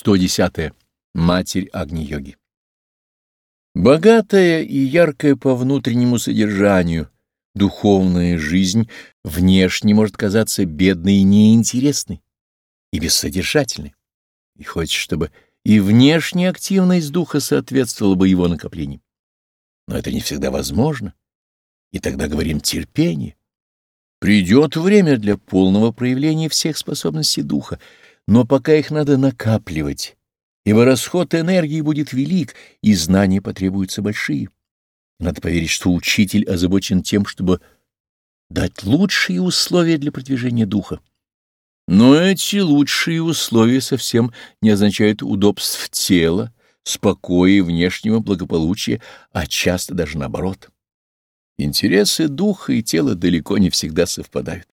110. Матерь Агни-йоги. Богатая и яркая по внутреннему содержанию духовная жизнь внешне может казаться бедной и неинтересной, и бессодержательной. И хочется, чтобы и внешняя активность духа соответствовала бы его накоплениям. Но это не всегда возможно, и тогда говорим терпение. Придет время для полного проявления всех способностей духа, но пока их надо накапливать, ибо расход энергии будет велик, и знания потребуются большие. Надо поверить, что учитель озабочен тем, чтобы дать лучшие условия для продвижения духа. Но эти лучшие условия совсем не означают удобств тела, спокоя и внешнего благополучия, а часто даже наоборот. Интересы духа и тела далеко не всегда совпадают.